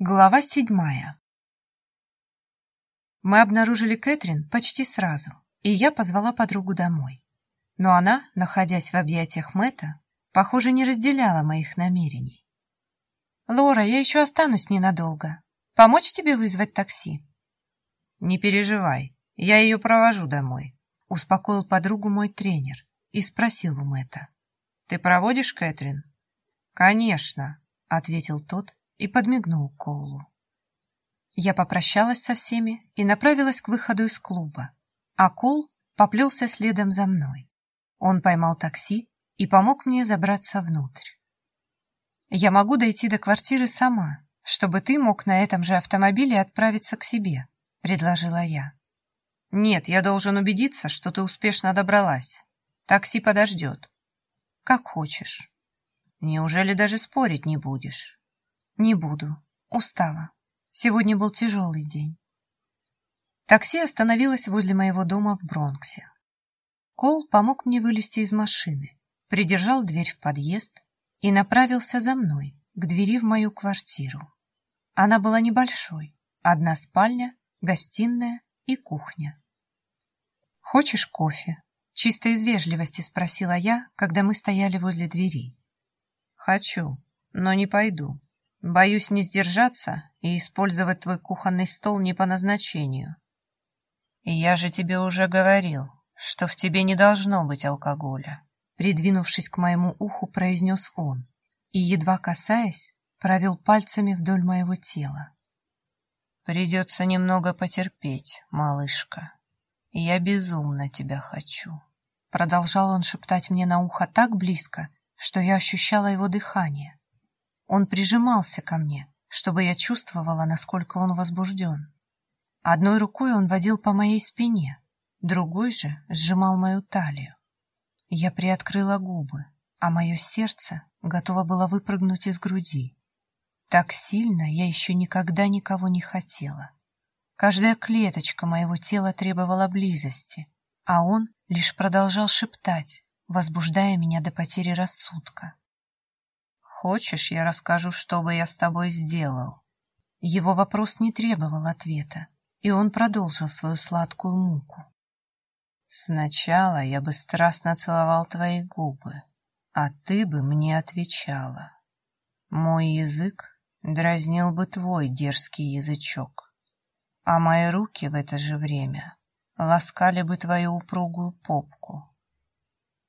Глава седьмая. Мы обнаружили Кэтрин почти сразу, и я позвала подругу домой. Но она, находясь в объятиях Мэтта, похоже, не разделяла моих намерений. «Лора, я еще останусь ненадолго. Помочь тебе вызвать такси?» «Не переживай, я ее провожу домой», — успокоил подругу мой тренер и спросил у Мэтта. «Ты проводишь Кэтрин?» «Конечно», — ответил тот, и подмигнул Коулу. Я попрощалась со всеми и направилась к выходу из клуба, а Кол поплелся следом за мной. Он поймал такси и помог мне забраться внутрь. «Я могу дойти до квартиры сама, чтобы ты мог на этом же автомобиле отправиться к себе», — предложила я. «Нет, я должен убедиться, что ты успешно добралась. Такси подождет». «Как хочешь». «Неужели даже спорить не будешь?» Не буду. Устала. Сегодня был тяжелый день. Такси остановилось возле моего дома в Бронксе. Кол помог мне вылезти из машины, придержал дверь в подъезд и направился за мной, к двери в мою квартиру. Она была небольшой, одна спальня, гостиная и кухня. «Хочешь кофе?» — чисто из вежливости спросила я, когда мы стояли возле двери. «Хочу, но не пойду», Боюсь не сдержаться и использовать твой кухонный стол не по назначению. И я же тебе уже говорил, что в тебе не должно быть алкоголя. Придвинувшись к моему уху, произнес он и, едва касаясь, провел пальцами вдоль моего тела. Придется немного потерпеть, малышка. Я безумно тебя хочу. Продолжал он шептать мне на ухо так близко, что я ощущала его дыхание. Он прижимался ко мне, чтобы я чувствовала, насколько он возбужден. Одной рукой он водил по моей спине, другой же сжимал мою талию. Я приоткрыла губы, а мое сердце готово было выпрыгнуть из груди. Так сильно я еще никогда никого не хотела. Каждая клеточка моего тела требовала близости, а он лишь продолжал шептать, возбуждая меня до потери рассудка. Хочешь, я расскажу, что бы я с тобой сделал?» Его вопрос не требовал ответа, и он продолжил свою сладкую муку. «Сначала я бы страстно целовал твои губы, а ты бы мне отвечала. Мой язык дразнил бы твой дерзкий язычок, а мои руки в это же время ласкали бы твою упругую попку.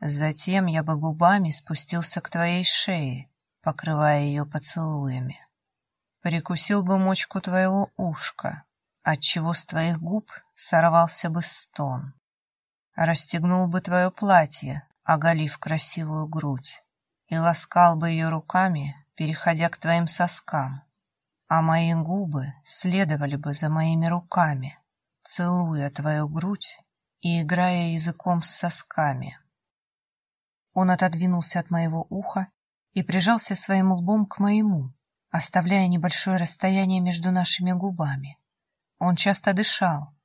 Затем я бы губами спустился к твоей шее покрывая ее поцелуями. Прикусил бы мочку твоего ушка, отчего с твоих губ сорвался бы стон. Расстегнул бы твое платье, оголив красивую грудь, и ласкал бы ее руками, переходя к твоим соскам, а мои губы следовали бы за моими руками, целуя твою грудь и играя языком с сосками. Он отодвинулся от моего уха и прижался своим лбом к моему, оставляя небольшое расстояние между нашими губами. Он часто дышал,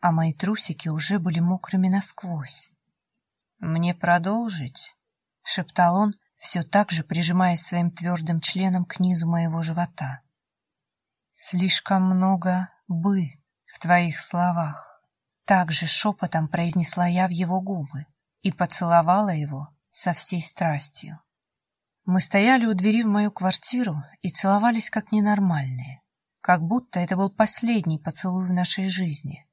а мои трусики уже были мокрыми насквозь. «Мне продолжить?» — шептал он, все так же прижимаясь своим твердым членом к низу моего живота. «Слишком много «бы» в твоих словах», — так же шепотом произнесла я в его губы и поцеловала его со всей страстью. Мы стояли у двери в мою квартиру и целовались как ненормальные, как будто это был последний поцелуй в нашей жизни.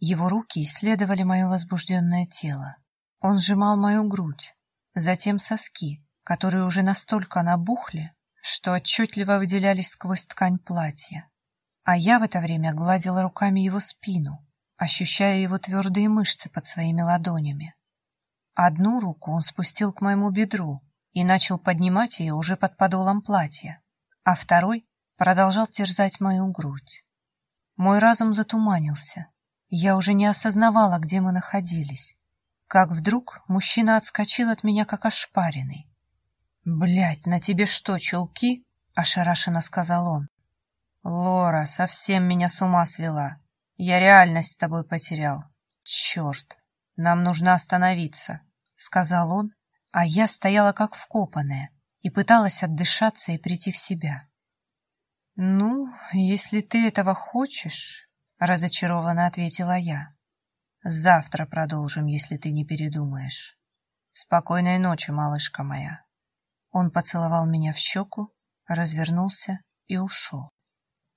Его руки исследовали мое возбужденное тело. Он сжимал мою грудь, затем соски, которые уже настолько набухли, что отчетливо выделялись сквозь ткань платья. А я в это время гладила руками его спину, ощущая его твердые мышцы под своими ладонями. Одну руку он спустил к моему бедру, и начал поднимать ее уже под подолом платья, а второй продолжал терзать мою грудь. Мой разум затуманился. Я уже не осознавала, где мы находились. Как вдруг мужчина отскочил от меня, как ошпаренный. «Блядь, на тебе что, чулки?» — ошарашенно сказал он. «Лора, совсем меня с ума свела. Я реальность с тобой потерял. Черт, нам нужно остановиться», — сказал он а я стояла как вкопанная и пыталась отдышаться и прийти в себя. «Ну, если ты этого хочешь», — разочарованно ответила я. «Завтра продолжим, если ты не передумаешь. Спокойной ночи, малышка моя». Он поцеловал меня в щеку, развернулся и ушел.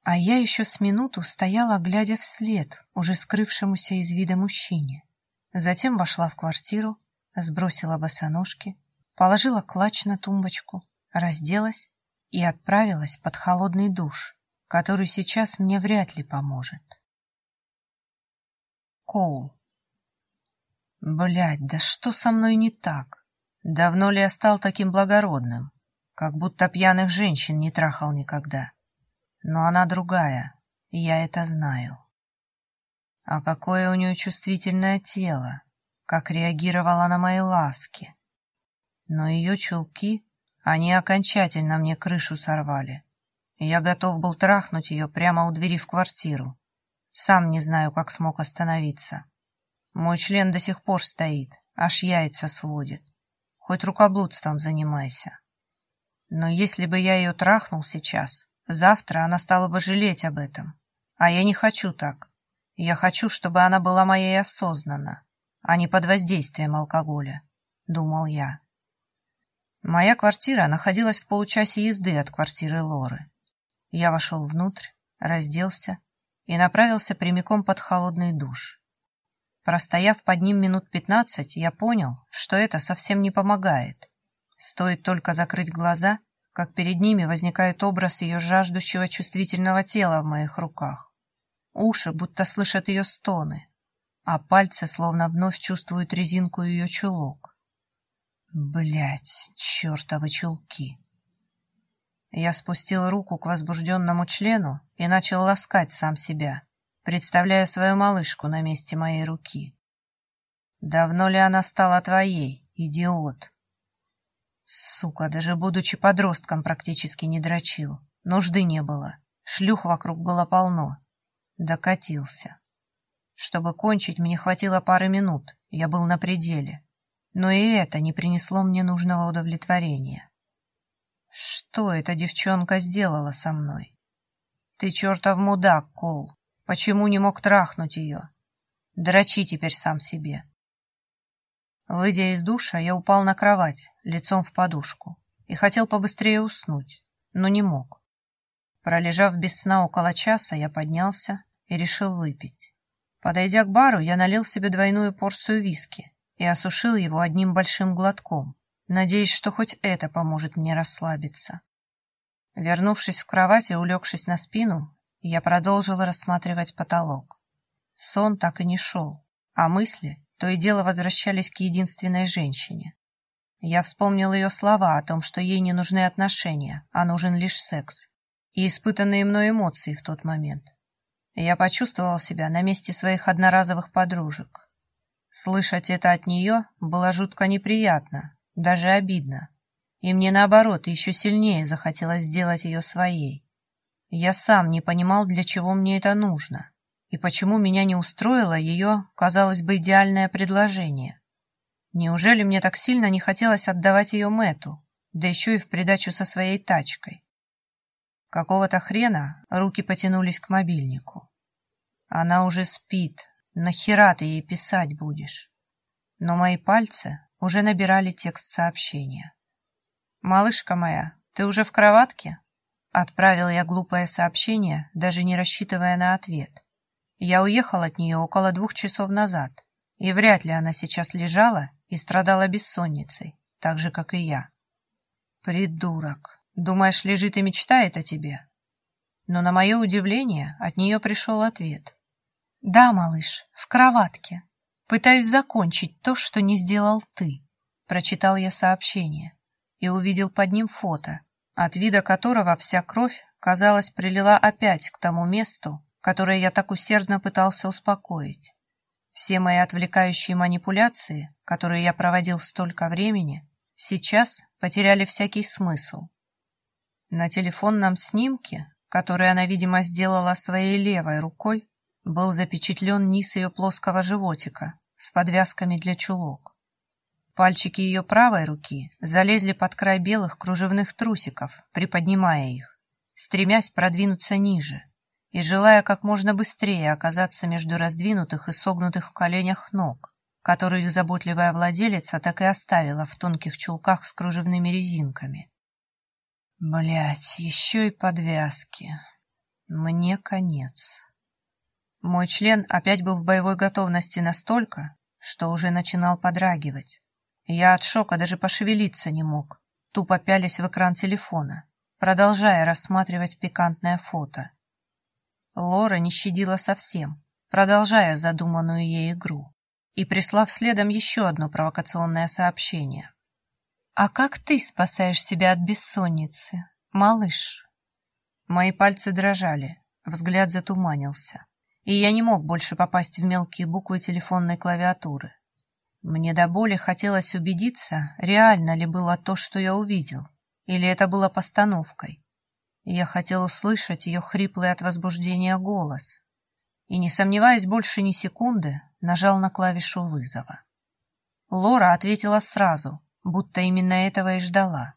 А я еще с минуту стояла, глядя вслед, уже скрывшемуся из вида мужчине. Затем вошла в квартиру, сбросила босоножки, положила клатч на тумбочку, разделась и отправилась под холодный душ, который сейчас мне вряд ли поможет. Коул. Блядь, да что со мной не так? Давно ли я стал таким благородным? Как будто пьяных женщин не трахал никогда. Но она другая, я это знаю. А какое у нее чувствительное тело, как реагировала на мои ласки. Но ее чулки, они окончательно мне крышу сорвали. Я готов был трахнуть ее прямо у двери в квартиру. Сам не знаю, как смог остановиться. Мой член до сих пор стоит, аж яйца сводит. Хоть рукоблудством занимайся. Но если бы я ее трахнул сейчас, завтра она стала бы жалеть об этом. А я не хочу так. Я хочу, чтобы она была моей осознанно, а не под воздействием алкоголя, думал я. Моя квартира находилась в получасе езды от квартиры Лоры. Я вошел внутрь, разделся и направился прямиком под холодный душ. Простояв под ним минут пятнадцать, я понял, что это совсем не помогает. Стоит только закрыть глаза, как перед ними возникает образ ее жаждущего чувствительного тела в моих руках. Уши будто слышат ее стоны, а пальцы словно вновь чувствуют резинку ее чулок. Блять, чертовы чулки. Я спустил руку к возбужденному члену и начал ласкать сам себя, представляя свою малышку на месте моей руки. Давно ли она стала твоей, идиот? Сука, даже будучи подростком, практически не дрочил. Нужды не было. Шлюх вокруг было полно. Докатился. Чтобы кончить, мне хватило пары минут. Я был на пределе. Но и это не принесло мне нужного удовлетворения. Что эта девчонка сделала со мной? Ты чертов мудак, Кол. Почему не мог трахнуть ее? Дрочи теперь сам себе. Выйдя из душа, я упал на кровать, лицом в подушку, и хотел побыстрее уснуть, но не мог. Пролежав без сна около часа, я поднялся и решил выпить. Подойдя к бару, я налил себе двойную порцию виски и осушил его одним большим глотком, надеясь, что хоть это поможет мне расслабиться. Вернувшись в кровать и улегшись на спину, я продолжил рассматривать потолок. Сон так и не шел, а мысли то и дело возвращались к единственной женщине. Я вспомнил ее слова о том, что ей не нужны отношения, а нужен лишь секс, и испытанные мной эмоции в тот момент. Я почувствовал себя на месте своих одноразовых подружек. Слышать это от нее было жутко неприятно, даже обидно. И мне, наоборот, еще сильнее захотелось сделать ее своей. Я сам не понимал, для чего мне это нужно и почему меня не устроило ее, казалось бы, идеальное предложение. Неужели мне так сильно не хотелось отдавать ее Мэту, да еще и в придачу со своей тачкой? Какого-то хрена руки потянулись к мобильнику. Она уже спит, нахера ты ей писать будешь? Но мои пальцы уже набирали текст сообщения. «Малышка моя, ты уже в кроватке?» Отправил я глупое сообщение, даже не рассчитывая на ответ. Я уехал от нее около двух часов назад, и вряд ли она сейчас лежала и страдала бессонницей, так же, как и я. Придурок. Думаешь, лежит и мечтает о тебе? Но на мое удивление от нее пришел ответ. Да, малыш, в кроватке. Пытаюсь закончить то, что не сделал ты. Прочитал я сообщение и увидел под ним фото, от вида которого вся кровь, казалось, прилила опять к тому месту, которое я так усердно пытался успокоить. Все мои отвлекающие манипуляции, которые я проводил столько времени, сейчас потеряли всякий смысл. На телефонном снимке, который она, видимо, сделала своей левой рукой, был запечатлен низ ее плоского животика с подвязками для чулок. Пальчики ее правой руки залезли под край белых кружевных трусиков, приподнимая их. стремясь продвинуться ниже и желая как можно быстрее оказаться между раздвинутых и согнутых в коленях ног, которые их заботливая владелица так и оставила в тонких чулках с кружевными резинками. Блять, еще и подвязки. Мне конец. Мой член опять был в боевой готовности настолько, что уже начинал подрагивать. Я от шока даже пошевелиться не мог, тупо пялись в экран телефона, продолжая рассматривать пикантное фото. Лора не щадила совсем, продолжая задуманную ей игру, и прислав следом еще одно провокационное сообщение. «А как ты спасаешь себя от бессонницы, малыш?» Мои пальцы дрожали, взгляд затуманился, и я не мог больше попасть в мелкие буквы телефонной клавиатуры. Мне до боли хотелось убедиться, реально ли было то, что я увидел, или это было постановкой. Я хотел услышать ее хриплый от возбуждения голос и, не сомневаясь больше ни секунды, нажал на клавишу вызова. Лора ответила сразу, будто именно этого и ждала.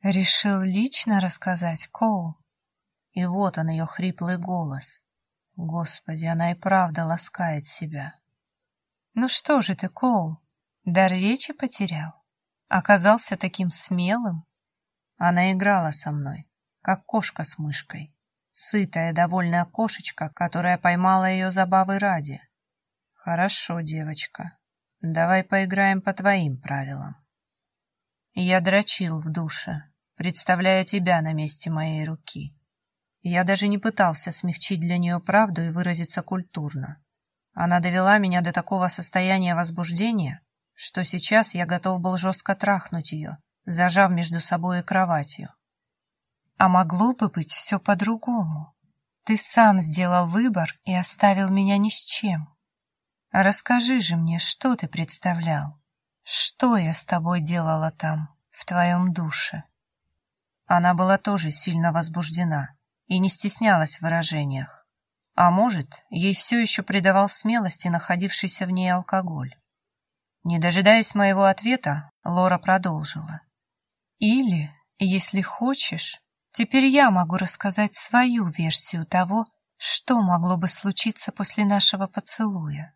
«Решил лично рассказать, Коул?» И вот он, ее хриплый голос. Господи, она и правда ласкает себя. «Ну что же ты, Коул, дар речи потерял? Оказался таким смелым?» Она играла со мной, как кошка с мышкой. Сытая, довольная кошечка, которая поймала ее забавы ради. Хорошо, девочка. Давай поиграем по твоим правилам. Я дрочил в душе, представляя тебя на месте моей руки. Я даже не пытался смягчить для нее правду и выразиться культурно. Она довела меня до такого состояния возбуждения, что сейчас я готов был жестко трахнуть ее, зажав между собой и кроватью. А могло бы быть все по-другому. Ты сам сделал выбор и оставил меня ни с чем. Расскажи же мне, что ты представлял? Что я с тобой делала там, в твоем душе? Она была тоже сильно возбуждена и не стеснялась в выражениях. А может, ей все еще придавал смелости находившийся в ней алкоголь. Не дожидаясь моего ответа, Лора продолжила. «Или, если хочешь, Теперь я могу рассказать свою версию того, что могло бы случиться после нашего поцелуя.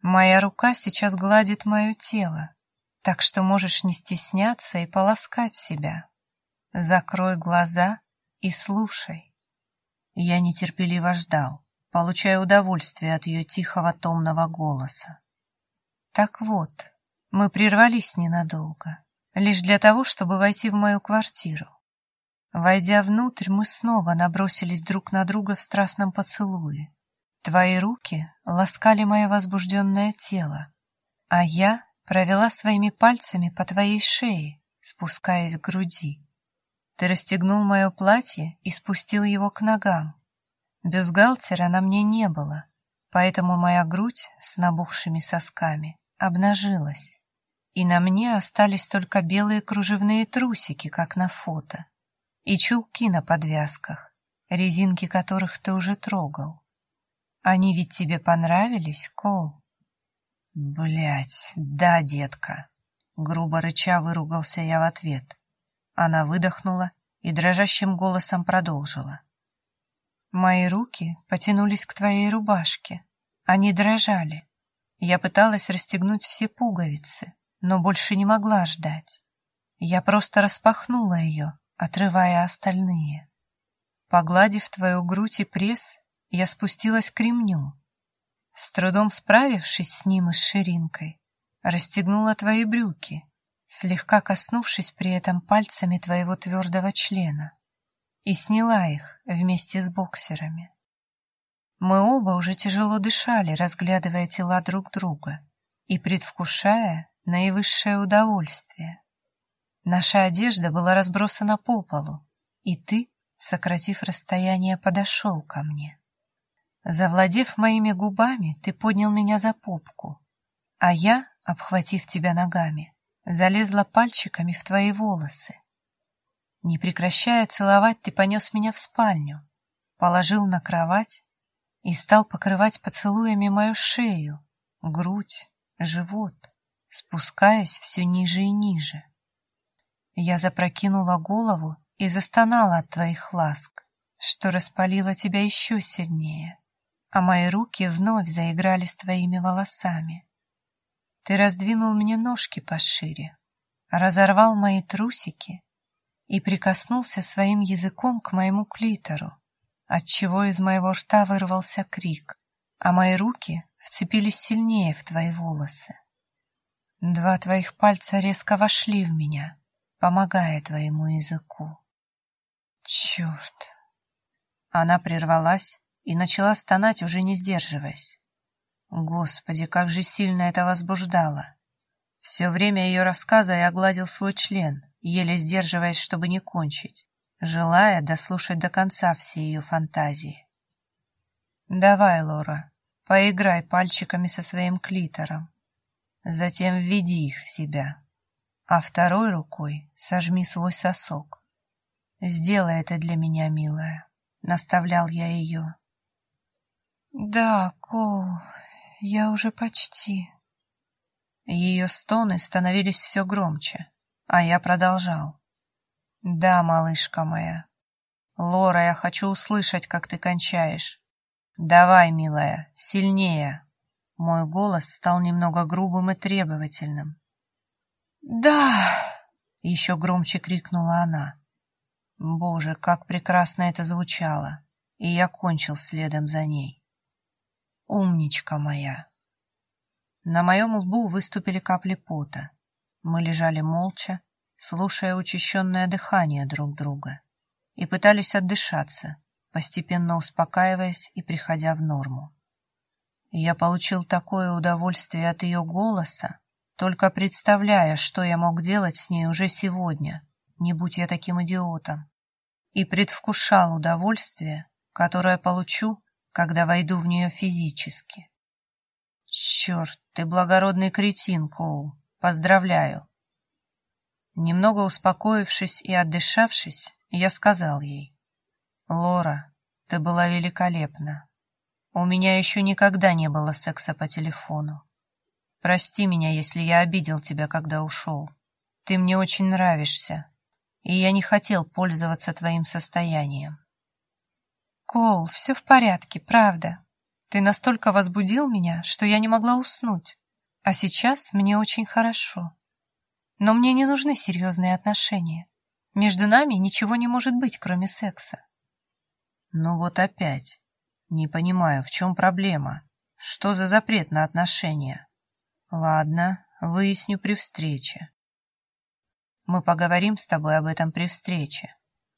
Моя рука сейчас гладит мое тело, так что можешь не стесняться и полоскать себя. Закрой глаза и слушай. Я нетерпеливо ждал, получая удовольствие от ее тихого томного голоса. Так вот, мы прервались ненадолго, лишь для того, чтобы войти в мою квартиру. Войдя внутрь, мы снова набросились друг на друга в страстном поцелуе. Твои руки ласкали мое возбужденное тело, а я провела своими пальцами по твоей шее, спускаясь к груди. Ты расстегнул мое платье и спустил его к ногам. Бюстгальтера на мне не было, поэтому моя грудь с набухшими сосками обнажилась, и на мне остались только белые кружевные трусики, как на фото и чулки на подвязках, резинки которых ты уже трогал. Они ведь тебе понравились, Кол? Блять, да, детка. Грубо рыча выругался я в ответ. Она выдохнула и дрожащим голосом продолжила. Мои руки потянулись к твоей рубашке. Они дрожали. Я пыталась расстегнуть все пуговицы, но больше не могла ждать. Я просто распахнула ее, отрывая остальные. Погладив твою грудь и пресс, я спустилась к ремню. С трудом справившись с ним и с ширинкой, расстегнула твои брюки, слегка коснувшись при этом пальцами твоего твердого члена, и сняла их вместе с боксерами. Мы оба уже тяжело дышали, разглядывая тела друг друга и предвкушая наивысшее удовольствие. Наша одежда была разбросана по полу, и ты, сократив расстояние, подошел ко мне. Завладев моими губами, ты поднял меня за попку, а я, обхватив тебя ногами, залезла пальчиками в твои волосы. Не прекращая целовать, ты понес меня в спальню, положил на кровать и стал покрывать поцелуями мою шею, грудь, живот, спускаясь все ниже и ниже. Я запрокинула голову и застонала от твоих ласк, что распалило тебя еще сильнее, а мои руки вновь заиграли с твоими волосами. Ты раздвинул мне ножки пошире, разорвал мои трусики и прикоснулся своим языком к моему клитору, отчего из моего рта вырвался крик, а мои руки вцепились сильнее в твои волосы. Два твоих пальца резко вошли в меня, помогая твоему языку. Черт! Она прервалась и начала стонать, уже не сдерживаясь. Господи, как же сильно это возбуждало! Все время ее рассказа я гладил свой член, еле сдерживаясь, чтобы не кончить, желая дослушать до конца все ее фантазии. «Давай, Лора, поиграй пальчиками со своим клитором, затем введи их в себя, а второй рукой сожми свой сосок. Сделай это для меня, милая», — наставлял я ее. «Да, Кол, я уже почти...» Ее стоны становились все громче, а я продолжал. «Да, малышка моя. Лора, я хочу услышать, как ты кончаешь. Давай, милая, сильнее». Мой голос стал немного грубым и требовательным. «Да!» — еще громче крикнула она. Боже, как прекрасно это звучало, и я кончил следом за ней. «Умничка моя!» На моем лбу выступили капли пота. Мы лежали молча, слушая учащенное дыхание друг друга, и пытались отдышаться, постепенно успокаиваясь и приходя в норму. Я получил такое удовольствие от ее голоса, только представляя, что я мог делать с ней уже сегодня, не будь я таким идиотом, и предвкушал удовольствие, которое получу, когда войду в нее физически. Черт, ты благородный кретин, Коул. Поздравляю. Немного успокоившись и отдышавшись, я сказал ей. Лора, ты была великолепна. У меня еще никогда не было секса по телефону. Прости меня, если я обидел тебя, когда ушел. Ты мне очень нравишься, и я не хотел пользоваться твоим состоянием. Кол, все в порядке, правда. Ты настолько возбудил меня, что я не могла уснуть. А сейчас мне очень хорошо. Но мне не нужны серьезные отношения. Между нами ничего не может быть, кроме секса. Ну вот опять. Не понимаю, в чем проблема? Что за запрет на отношения? Ладно, выясню при встрече. Мы поговорим с тобой об этом при встрече.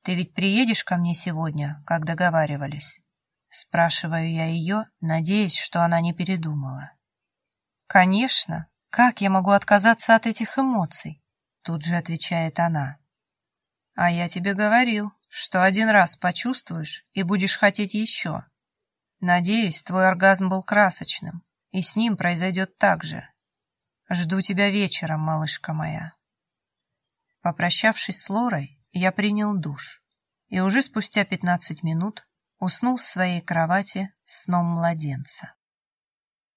Ты ведь приедешь ко мне сегодня, как договаривались? Спрашиваю я ее, надеясь, что она не передумала. «Конечно! Как я могу отказаться от этих эмоций?» Тут же отвечает она. «А я тебе говорил, что один раз почувствуешь и будешь хотеть еще. Надеюсь, твой оргазм был красочным, и с ним произойдет так же. Жду тебя вечером, малышка моя». Попрощавшись с Лорой, я принял душ, и уже спустя пятнадцать минут уснул в своей кровати сном младенца.